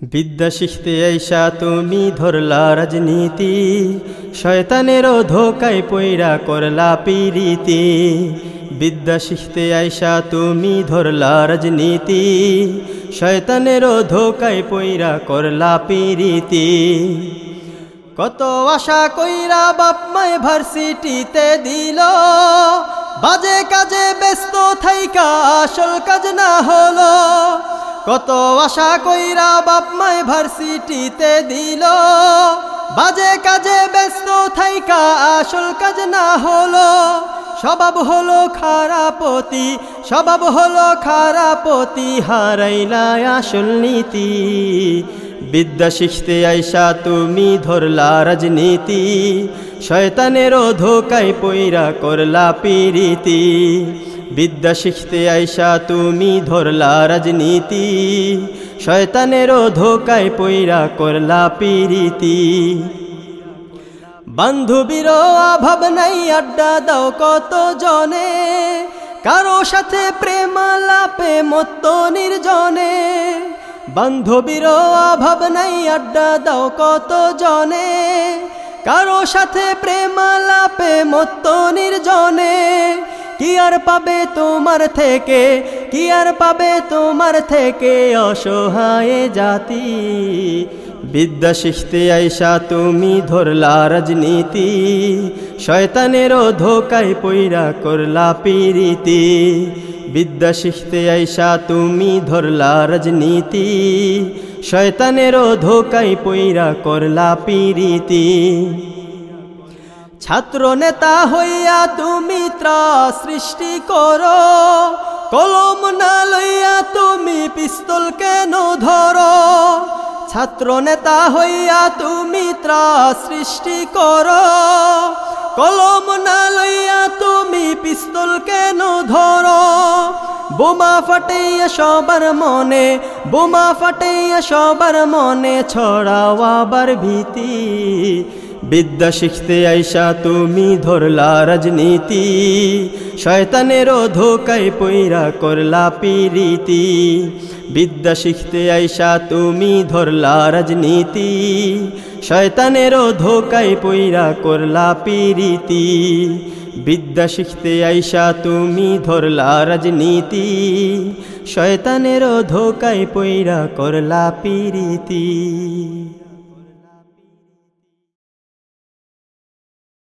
বিদ্যা শিখতে আইসা তুমি ধরলা রাজনীতি, শয়তানেরও ধোকায় পইরা করলা পিরিতি। বিদ্যা শিখতে আইসা তুমি ধরলা রাজনীতি, শয়তানেরও ধোকায় পইরা করলা পিরিতি। কত আশা কইরা বাপ মায় ভার্সিটিতে দিল বাজে কাজে ব্যস্ত থাইকা আসল কাজ না হলো। কত আশা কইরা বাপ মায় ভার্সিটিতে দিল। বাজে কাজে ব্যস্ত থাইকা আসল কাজ না হলো। স্বভাব হলো খারাপতি, স্বভাব হলো খারাপতি, হারাইলা আসল নীতি। বিদ্যা শিখতে আইসা তুমি ধরলা রাজনীতি শয়তানেরও ধোকায় পইরা করলা পিরিতি। বিদ্যা শিখতে আইসা তুমি ধরলা রাজনীতি শয়তানেরও ধোকায় পইরা করলা পিরিতি। বান্ধবীর অভাব নাই, আড্ডা দাও কত জনে কারও সাথে প্রেমালাপে মত্ত নির্জনে। বান্ধবীর অভাব নাই, আড্ডা দাও কত জনে কারও সাথে প্রেমালাপে মত্ত নির্জনে। কি আর পাবে তোমার থেকে? কি আর পাবে তোমার থেকে? অসহায় জাতি। বিদ্যা শিখতে আইসা তুমি ধরলা রাজনীতি। শয়তানেরও ধোকায় পইরা করলা পিরিতি। বিদ্যা শিখতে আইসা তুমি ধরলা রাজনীতি। শয়তানেরও ধোকাই পইরা করলা পিরিতি। ছাত্র নেতা হইয়া তুমি সৃষ্টি করো। কলম না লইয়া তুমি পিস্তল কেন ধরো? ছাত্র নেতা হইয়া তুমি সৃষ্টি করো। কলম না লইয়া তুমি পিস্তল কেন ধরো? বোমা ফাটাইয়া সবার মনে, বোমা ফাটাইয়া সবার মনে ছড়াও আবার ভীতি। বিদ্যা শিখতে আইসা তুমি ধরলা রাজনীতি শয়তানেরও ধোকায় পইরা করলা পিরিতি। বিদ্যা শিখতে আইসা তুমি ধরলা রাজনীতি শয়তানেরও ধোকায় পইরা করলা পিরিতি। বিদ্যা শিখতে আইসা তুমি ধরলা রাজনীতি শয়তানেরও ধোকায় পৈরা করলা পিরিতি।